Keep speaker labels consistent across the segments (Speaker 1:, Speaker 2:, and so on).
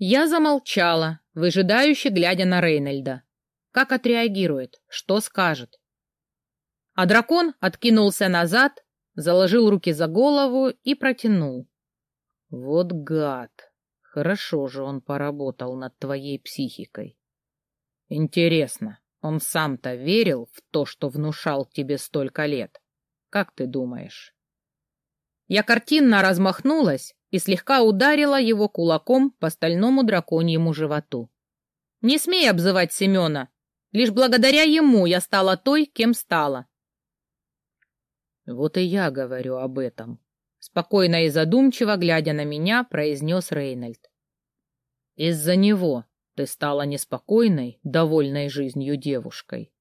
Speaker 1: Я замолчала, выжидающе глядя на Рейнольда. Как отреагирует, что скажет. А дракон откинулся назад, заложил руки за голову и протянул. Вот гад! Хорошо же он поработал над твоей психикой. Интересно, он сам-то верил в то, что внушал тебе столько лет? Как ты думаешь? Я картинно размахнулась и слегка ударила его кулаком по стальному драконьему животу. «Не смей обзывать Семена! Лишь благодаря ему я стала той, кем стала!» «Вот и я говорю об этом», — спокойно и задумчиво, глядя на меня, произнес Рейнольд. «Из-за него ты стала неспокойной, довольной жизнью девушкой,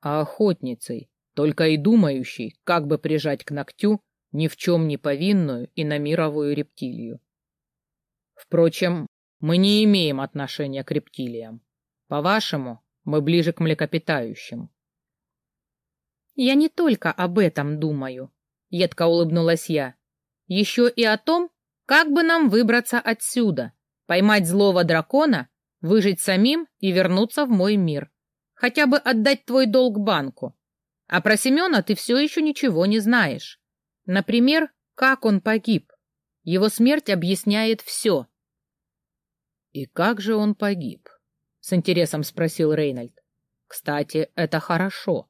Speaker 1: а охотницей, только и думающей, как бы прижать к ногтю ни в чем не повинную и на мировую рептилию. Впрочем, мы не имеем отношения к рептилиям. По-вашему, мы ближе к млекопитающим. Я не только об этом думаю, едко улыбнулась я. Еще и о том, как бы нам выбраться отсюда, поймать злого дракона, выжить самим и вернуться в мой мир. Хотя бы отдать твой долг банку. А про Семена ты все еще ничего не знаешь. Например, как он погиб. Его смерть объясняет все. «И как же он погиб?» — с интересом спросил Рейнольд. «Кстати, это хорошо.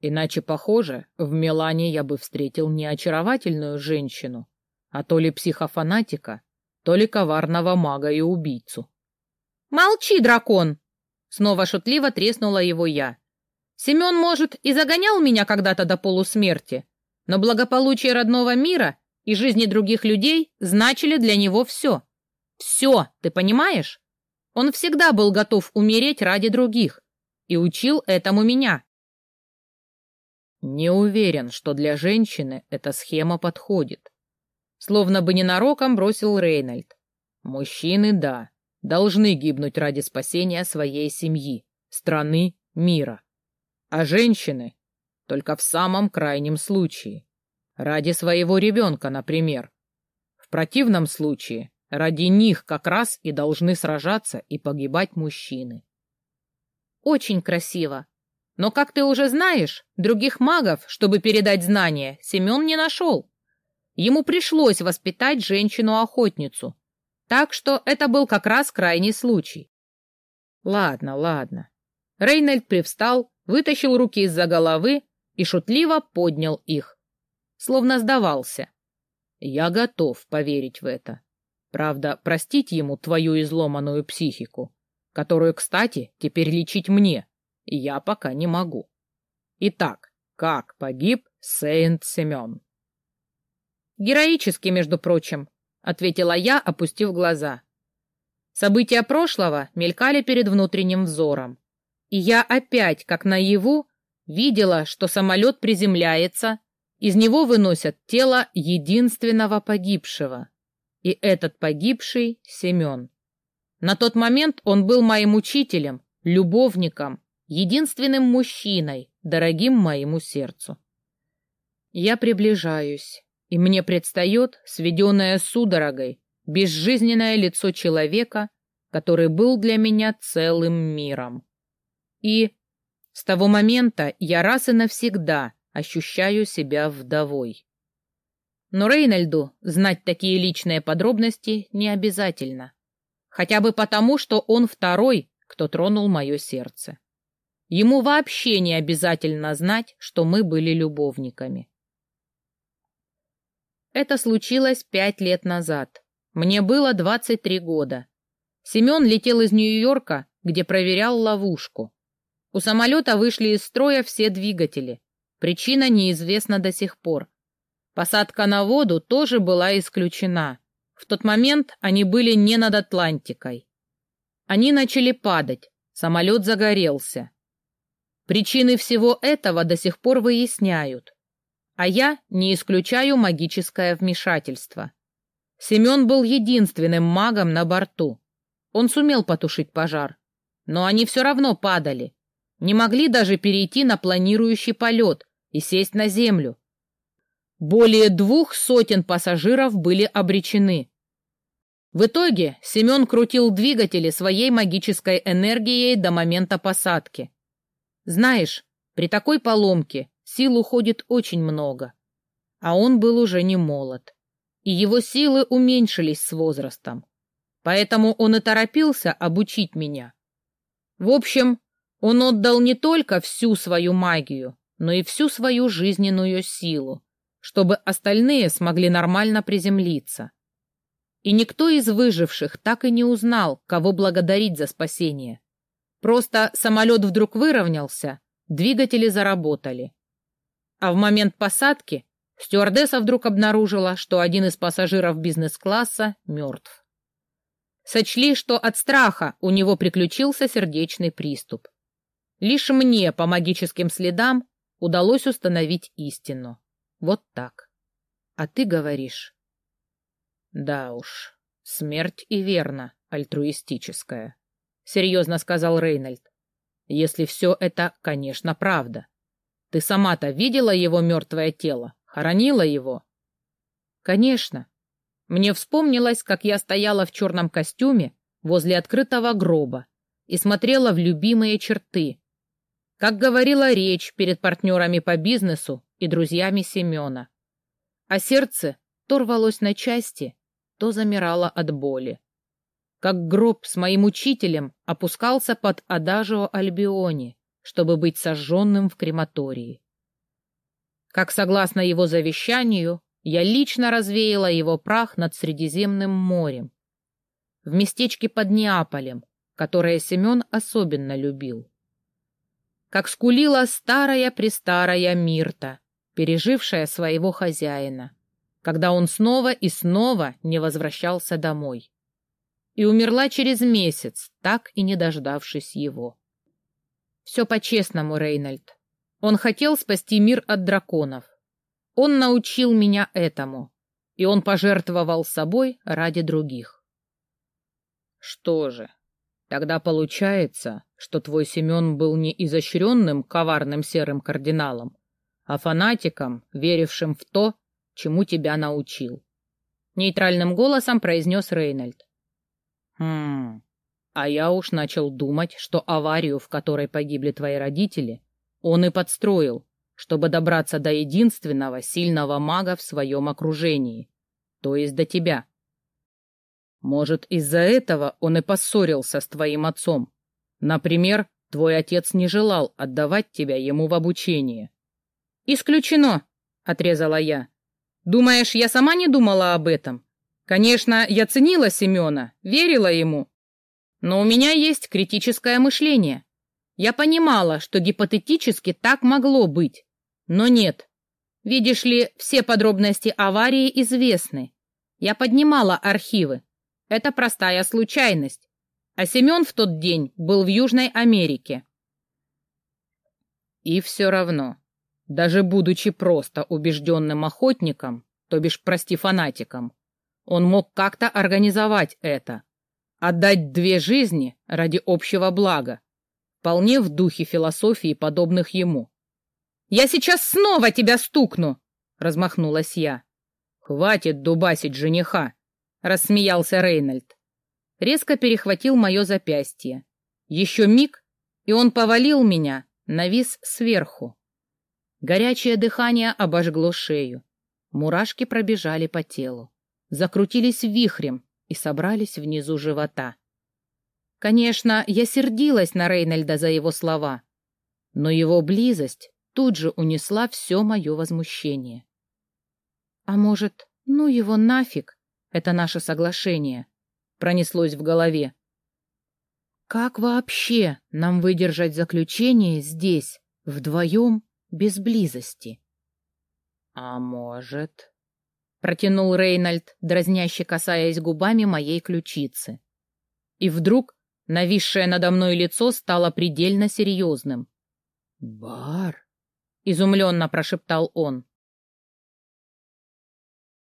Speaker 1: Иначе, похоже, в Милане я бы встретил не очаровательную женщину, а то ли психофанатика, то ли коварного мага и убийцу». «Молчи, дракон!» — снова шутливо треснула его я. «Семен, может, и загонял меня когда-то до полусмерти, но благополучие родного мира и жизни других людей значили для него все. Все, ты понимаешь? Он всегда был готов умереть ради других и учил этому меня. Не уверен, что для женщины эта схема подходит. Словно бы ненароком бросил Рейнольд. Мужчины, да, должны гибнуть ради спасения своей семьи, страны, мира. А женщины только в самом крайнем случае. Ради своего ребенка, например. В противном случае ради них как раз и должны сражаться и погибать мужчины. Очень красиво. Но, как ты уже знаешь, других магов, чтобы передать знания, Семен не нашел. Ему пришлось воспитать женщину-охотницу. Так что это был как раз крайний случай. Ладно, ладно. Рейнольд привстал, вытащил руки из-за головы и шутливо поднял их. Словно сдавался. Я готов поверить в это. Правда, простить ему твою изломанную психику, которую, кстати, теперь лечить мне, я пока не могу. Итак, как погиб Сейнт Семен? Героически, между прочим, ответила я, опустив глаза. События прошлого мелькали перед внутренним взором. И я опять, как наяву, Видела, что самолет приземляется, из него выносят тело единственного погибшего. И этот погибший — Семен. На тот момент он был моим учителем, любовником, единственным мужчиной, дорогим моему сердцу. Я приближаюсь, и мне предстает, сведенное судорогой, безжизненное лицо человека, который был для меня целым миром. И с того момента я раз и навсегда ощущаю себя вдовой. Но Рейнольду знать такие личные подробности не обязательно. Хотя бы потому, что он второй, кто тронул мое сердце. Ему вообще не обязательно знать, что мы были любовниками. Это случилось пять лет назад. Мне было 23 года. Семен летел из Нью-Йорка, где проверял ловушку. У самолета вышли из строя все двигатели. Причина неизвестна до сих пор. Посадка на воду тоже была исключена. В тот момент они были не над Атлантикой. Они начали падать. Самолет загорелся. Причины всего этого до сих пор выясняют. А я не исключаю магическое вмешательство. Семен был единственным магом на борту. Он сумел потушить пожар. Но они все равно падали не могли даже перейти на планирующий полет и сесть на землю. Более двух сотен пассажиров были обречены. В итоге Семен крутил двигатели своей магической энергией до момента посадки. Знаешь, при такой поломке сил уходит очень много. А он был уже не молод. И его силы уменьшились с возрастом. Поэтому он и торопился обучить меня. В общем, он отдал не только всю свою магию, но и всю свою жизненную силу, чтобы остальные смогли нормально приземлиться. И никто из выживших так и не узнал, кого благодарить за спасение. Просто самолет вдруг выровнялся, двигатели заработали. А в момент посадки стюардесса вдруг обнаружила, что один из пассажиров бизнес-класса мертв. Сочли, что от страха у него приключился сердечный приступ. Лишь мне по магическим следам удалось установить истину. Вот так. А ты говоришь... Да уж, смерть и верно альтруистическая серьезно сказал Рейнольд. Если все это, конечно, правда. Ты сама-то видела его мертвое тело? Хоронила его? Конечно. Мне вспомнилось, как я стояла в черном костюме возле открытого гроба и смотрела в любимые черты. Как говорила речь перед партнерами по бизнесу и друзьями Семена. А сердце то рвалось на части, то замирало от боли как гроб с моим учителем опускался под адажио Альбиони, чтобы быть сожженным в крематории. Как согласно его завещанию, я лично развеяла его прах над Средиземным морем, в местечке под Неаполем, которое Семен особенно любил. Как скулила старая-престарая Мирта, пережившая своего хозяина, когда он снова и снова не возвращался домой и умерла через месяц, так и не дождавшись его. Все по-честному, Рейнольд. Он хотел спасти мир от драконов. Он научил меня этому, и он пожертвовал собой ради других. Что же, тогда получается, что твой Семен был не изощренным коварным серым кардиналом, а фанатиком, верившим в то, чему тебя научил. Нейтральным голосом произнес Рейнольд. Хм. А я уж начал думать, что аварию, в которой погибли твои родители, он и подстроил, чтобы добраться до единственного сильного мага в своем окружении, то есть до тебя. Может, из-за этого он и поссорился с твоим отцом. Например, твой отец не желал отдавать тебя ему в обучение. «Исключено!» — отрезала я. «Думаешь, я сама не думала об этом? Конечно, я ценила Семена, верила ему. Но у меня есть критическое мышление. Я понимала, что гипотетически так могло быть. Но нет. Видишь ли, все подробности аварии известны. Я поднимала архивы. Это простая случайность. А Семен в тот день был в Южной Америке. И все равно, даже будучи просто убежденным охотником, то бишь, прости, фанатиком, он мог как-то организовать это. Отдать две жизни ради общего блага. Вполне в духе философии, подобных ему. «Я сейчас снова тебя стукну!» — размахнулась я. «Хватит дубасить жениха!» — рассмеялся Рейнольд. Резко перехватил мое запястье. Еще миг, и он повалил меня, навис сверху. Горячее дыхание обожгло шею. Мурашки пробежали по телу закрутились вихрем и собрались внизу живота. Конечно, я сердилась на Рейнольда за его слова, но его близость тут же унесла все мое возмущение. «А может, ну его нафиг, это наше соглашение?» — пронеслось в голове. «Как вообще нам выдержать заключение здесь, вдвоем, без близости?» «А может...» протянул Рейнольд, дразняще касаясь губами моей ключицы. И вдруг нависшее надо мной лицо стало предельно серьезным. «Бар!» — изумленно прошептал он.